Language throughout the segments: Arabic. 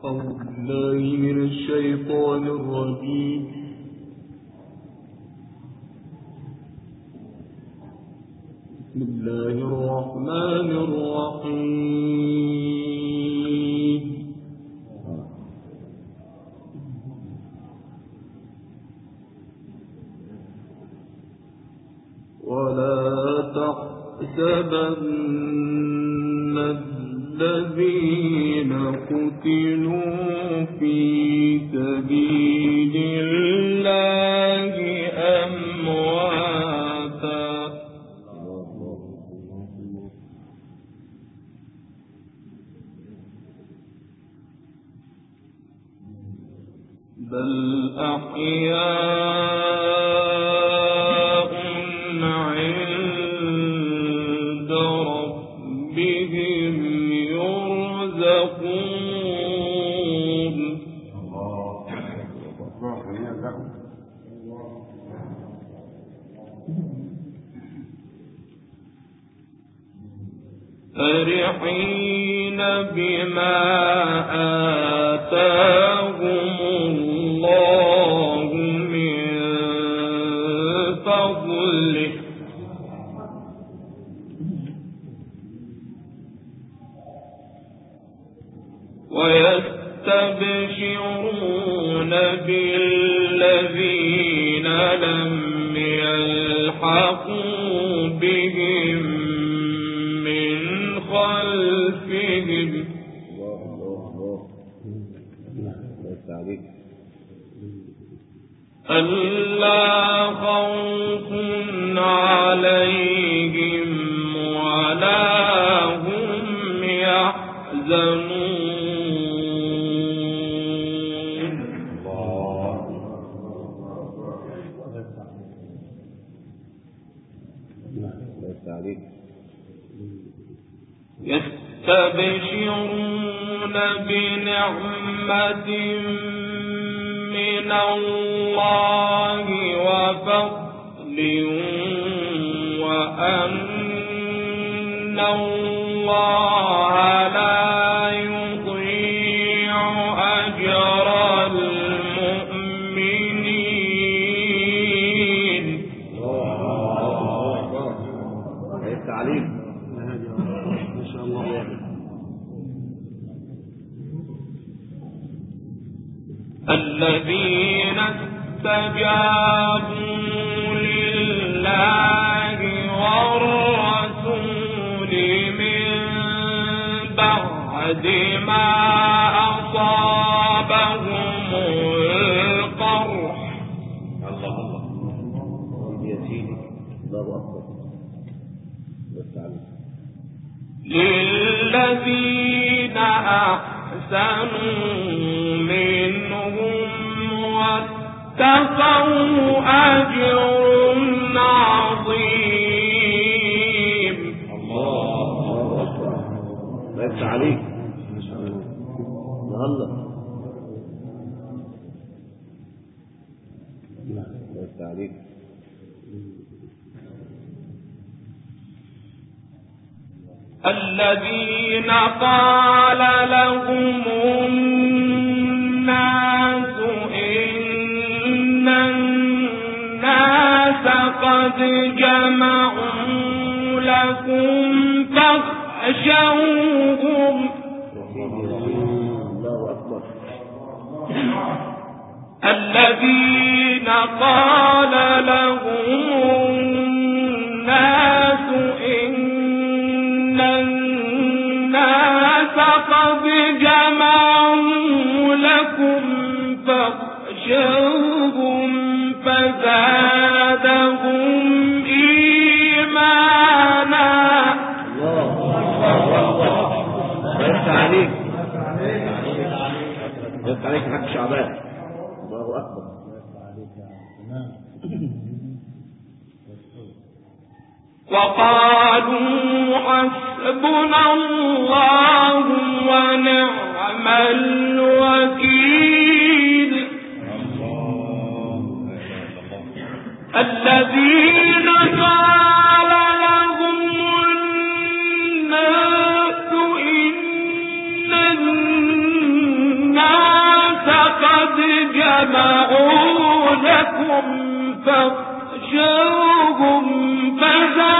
بسم الله الرحمن الرحيم. ولا تحسبن الذين قتلوا في سبيل الله أمواتا بل أحياء خلفهم ألا تعليم ما شاء الله الذين استجابوا أحسنوا منهم واتقوا أجر عظيم. الله أكبر. عليك. الله بس عليك الذين قال لهم الناس إن الناس قد جمعوا لكم فاخشوهم. الذين قال لهم عليك. بس عليك حق شعبان. الله أكبر. وقالوا حسبنا الله ونعم الوكيل الذين لهم إن قد جمعوا لكم فاخشوهم فزادوا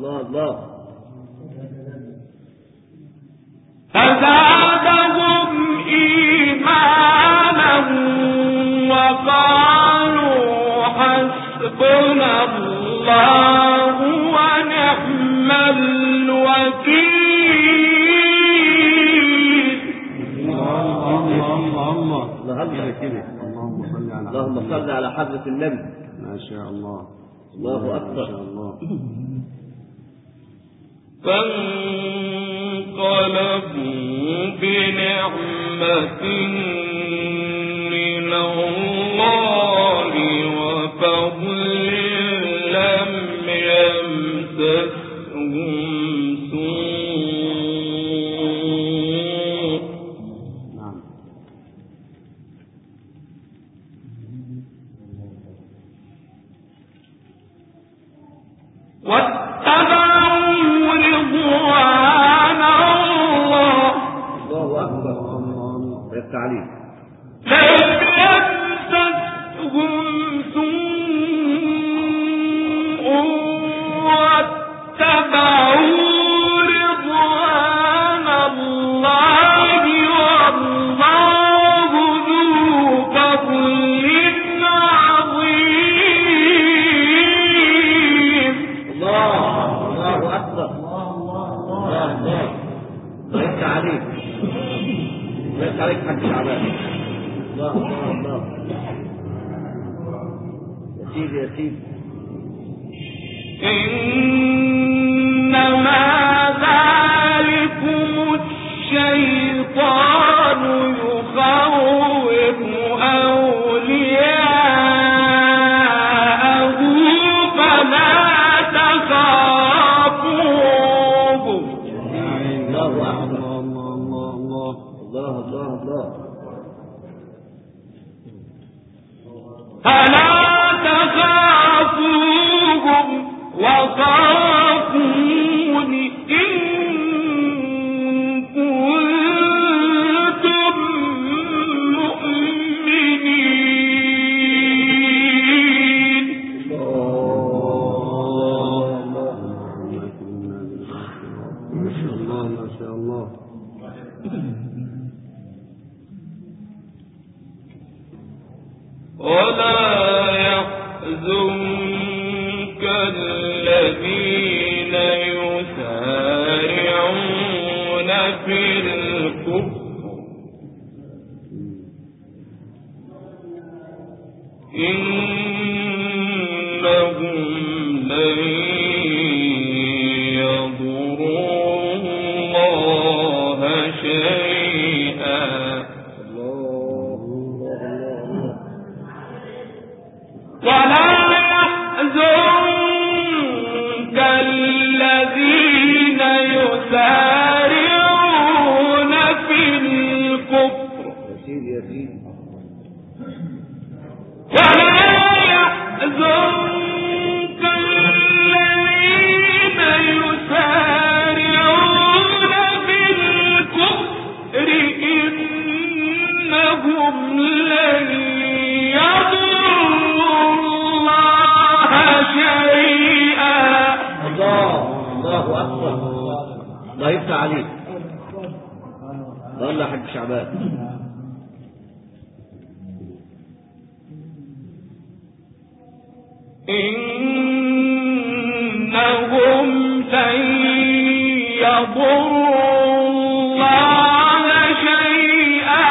الله الله. اللهم صل على حضرة النبي. ما شاء الله. الله أكبر. ما شاء الله. فانقلبوا بنعمة من الله وفضل تعلیم۔ الله الله الله الله الله الله الله فلا تخافوهم وقالوا إنهم لن الله اكبر الله يفتح عليك شعبان. إنهم لن يضروا الله شيئا.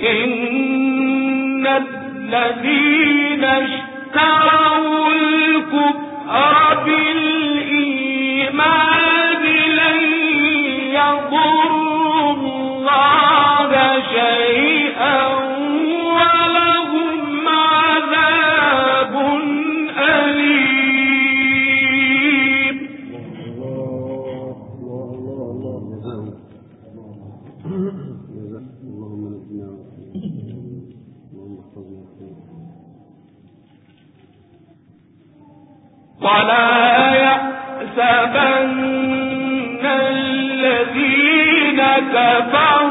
إن الذين اشتروا الكفر بالإيمان ولا يحسبن الذين كفروا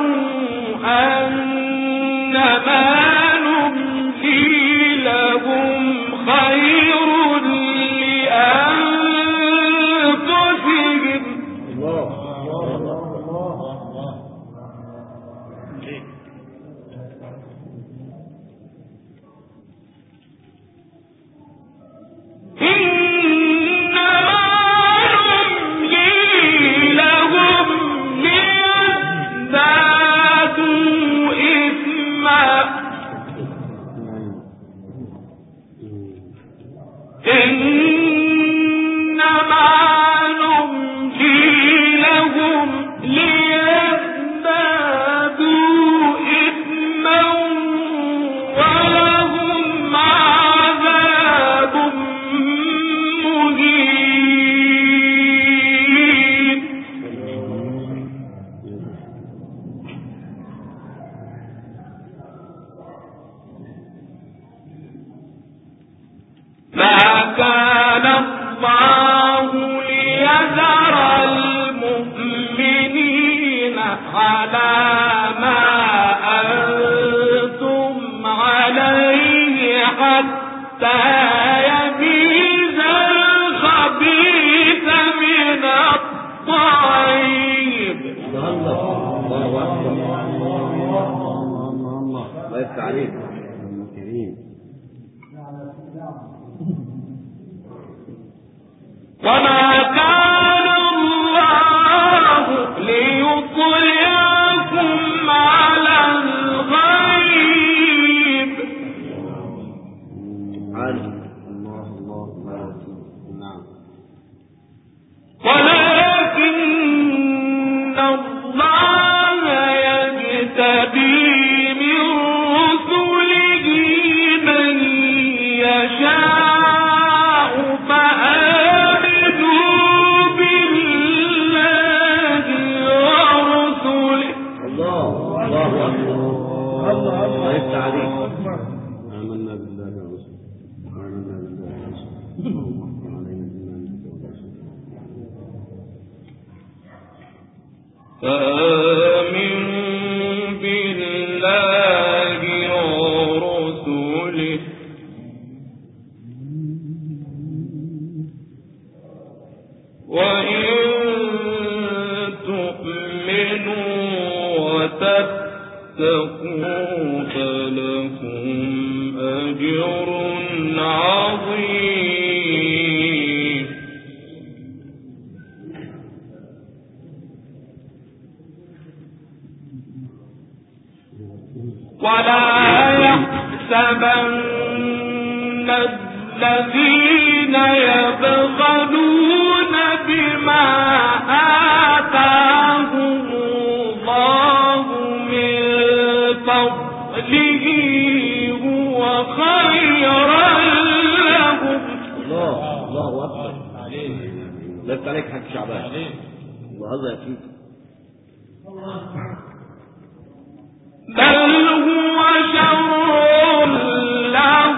الله أكبر. لست عليك حق شعبان. عليك الله يكفيك بل هو شر له.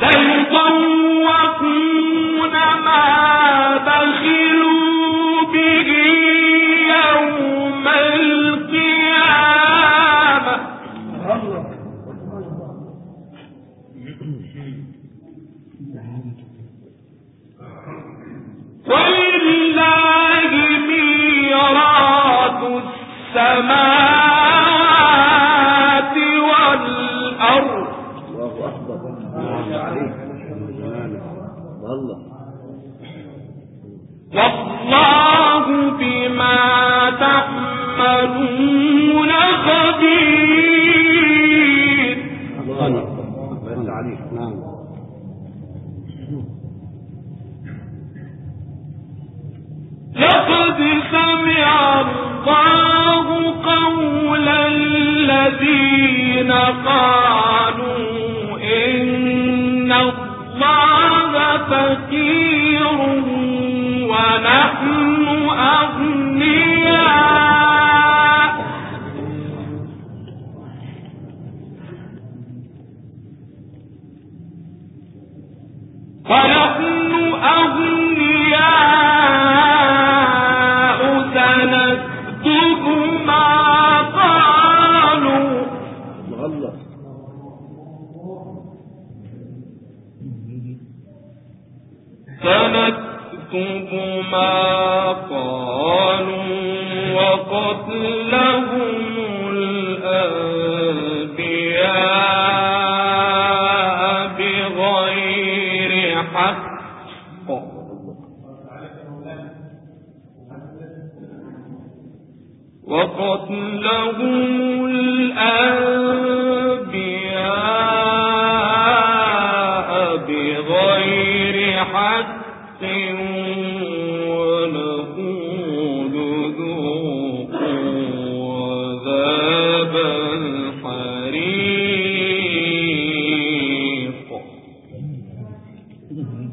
سيطوقون ما السماء الذين قالوا نكتب ما قالوا وقتلهم الأنبياء بغير حق وقتلهم mm-hmm.